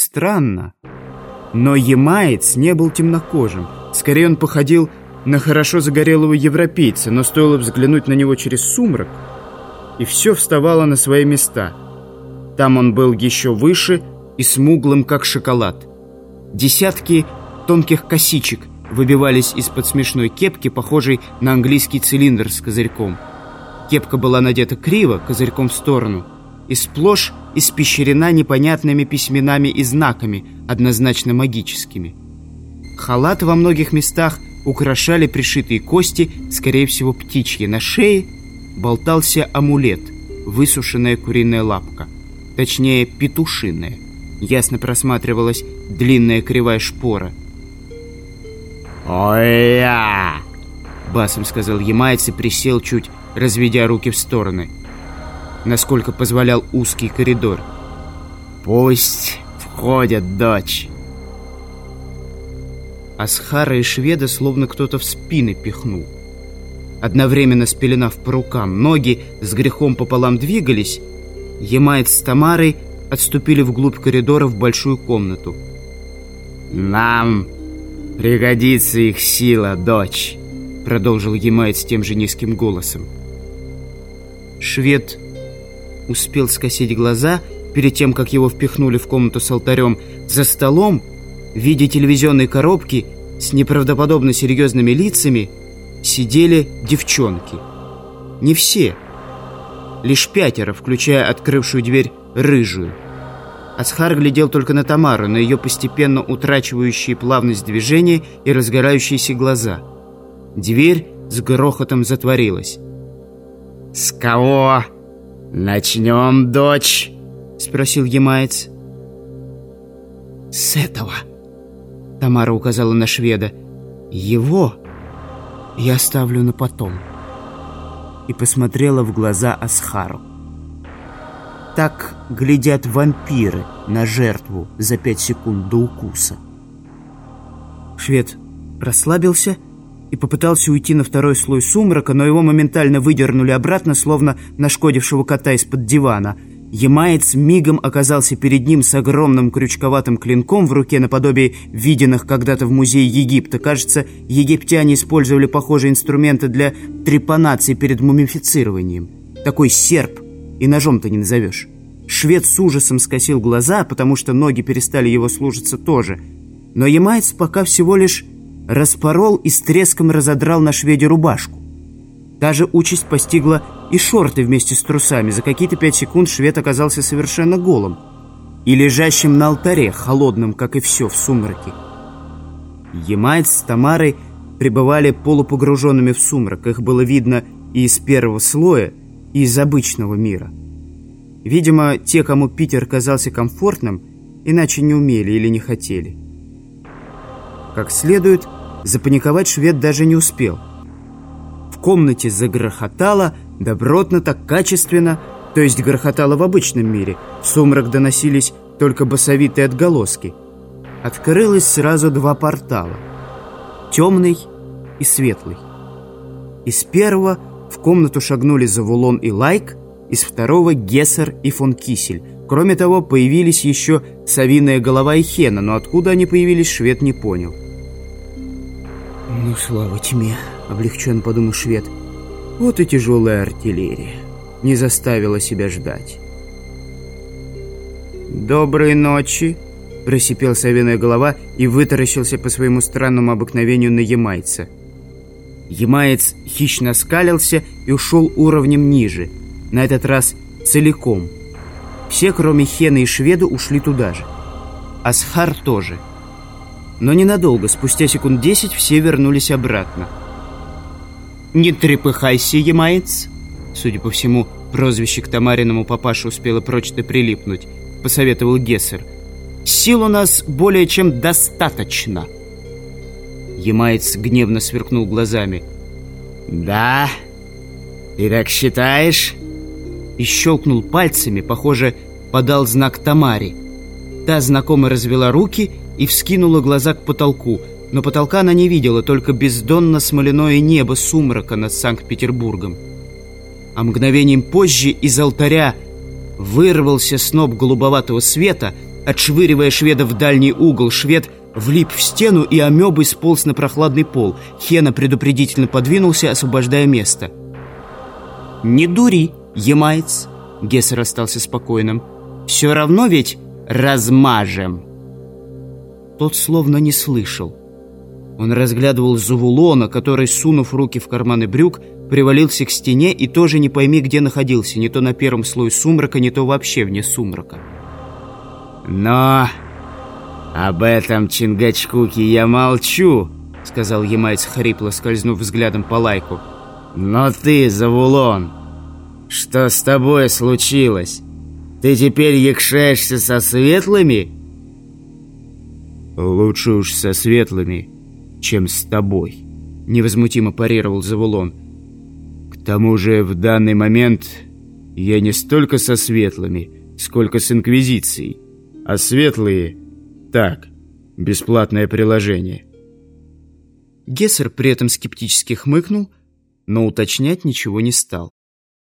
странно. Но ямаец не был темнокожим. Скорее он походил на хорошо загорелого европейца, но стоило взглянуть на него через сумрак, и все вставало на свои места. Там он был еще выше и смуглым, как шоколад. Десятки тонких косичек выбивались из-под смешной кепки, похожей на английский цилиндр с козырьком. Кепка была надета криво, козырьком в сторону, и сплошь испещрена непонятными письменами и знаками, однозначно магическими. Халат во многих местах украшали пришитые кости, скорее всего, птичьи. На шее болтался амулет, высушенная куриная лапка. Точнее, петушиная. Ясно просматривалась длинная кривая шпора. «Ой-я!» Басом сказал ямайц и присел, чуть разведя руки в стороны. Насколько позволял узкий коридор. «Пусть входят, дочь!» Асхара и шведа словно кто-то в спины пихнул. Одновременно спеленав по рукам, ноги с грехом пополам двигались, Ямайт с Тамарой отступили вглубь коридора в большую комнату. «Нам пригодится их сила, дочь», — продолжил Ямайт с тем же низким голосом. Швед успел скосить глаза перед тем, как его впихнули в комнату с алтарем. За столом в виде телевизионной коробки с неправдоподобно серьезными лицами сидели девчонки. Не все. Лишь пятеро, включая открывшую дверь рыжую. Асхар глядел только на Тамару, на ее постепенно утрачивающие плавность движения и разгорающиеся глаза. Дверь с грохотом затворилась. «С кого начнем, дочь?» — спросил Ямаец. «С этого!» Тамара указала на шведа. «Его я оставлю на потом». И посмотрела в глаза Асхару. Так глядят вампиры на жертву за пять секунд до укуса. Швед расслабился и попытался уйти на второй слой сумрака, но его моментально выдернули обратно, словно нашкодившего кота из-под дивана – Ямаец мигом оказался перед ним с огромным крючковатым клинком в руке наподобие виденных когда-то в музее Египта. Кажется, египтяне использовали похожие инструменты для трепанации перед мумифицированием. Такой серп и ножом-то не назовешь. Швед с ужасом скосил глаза, потому что ноги перестали его служиться тоже. Но ямаец пока всего лишь распорол и с треском разодрал на шведе рубашку. Та же участь постигла и шорты вместе с трусами. За какие-то пять секунд швед оказался совершенно голым и лежащим на алтаре, холодным, как и все, в сумраке. Ямайц с Тамарой пребывали полупогруженными в сумрак. Их было видно и из первого слоя, и из обычного мира. Видимо, те, кому Питер казался комфортным, иначе не умели или не хотели. Как следует, запаниковать швед даже не успел – в комнате загрохотало, добротно, так качественно, то есть грохотало в обычном мире. В сумрак доносились только басовитые отголоски. Открылось сразу два портала. Темный и светлый. Из первого в комнату шагнули Завулон и Лайк, из второго Гессер и фон Кисель. Кроме того, появились еще Савиная голова и Хена, но откуда они появились, швед не понял. «Ну, слава тьме!» — облегченно подумал швед. «Вот и тяжелая артиллерия. Не заставила себя ждать». «Доброй ночи!» — просипел совиная голова и вытаращился по своему странному обыкновению на ямайца. Ямаец хищно скалился и ушел уровнем ниже, на этот раз целиком. Все, кроме Хена и Шведа, ушли туда же. Асхар тоже — но ненадолго, спустя секунд десять все вернулись обратно. «Не трепыхайся, ямаец!» Судя по всему, прозвище к Тамариному папаше успело прочно прилипнуть, посоветовал Гессер. «Сил у нас более чем достаточно!» Ямаец гневно сверкнул глазами. «Да? Ты так считаешь?» И щелкнул пальцами, похоже, подал знак Тамаре. Та знакомо развела руки и вскинула глаза к потолку, но потолка она не видела, только бездонно-смоляное небо сумрака над Санкт-Петербургом. А мгновением позже из алтаря вырвался сноп голубоватого света, отшвыривая шведа в дальний угол. Швед влип в стену и амебой сполз на прохладный пол. Хена предупредительно подвинулся, освобождая место. «Не дури, ямайц!» Гессер остался спокойным. «Все равно ведь размажем!» Тот словно не слышал. Он разглядывал Завулона, который, сунув руки в карманы брюк, привалился к стене и тоже не пойми, где находился, не то на первом слое сумрака, не то вообще вне сумрака. «Но об этом Чингачкуке я молчу», — сказал Ямайц хрипло, скользнув взглядом по лайку. «Но ты, Завулон, что с тобой случилось? Ты теперь якшаешься со светлыми?» «Лучше уж со светлыми, чем с тобой», — невозмутимо парировал Завулон. «К тому же в данный момент я не столько со светлыми, сколько с Инквизицией, а светлые — так, бесплатное приложение». Гессер при этом скептически хмыкнул, но уточнять ничего не стал.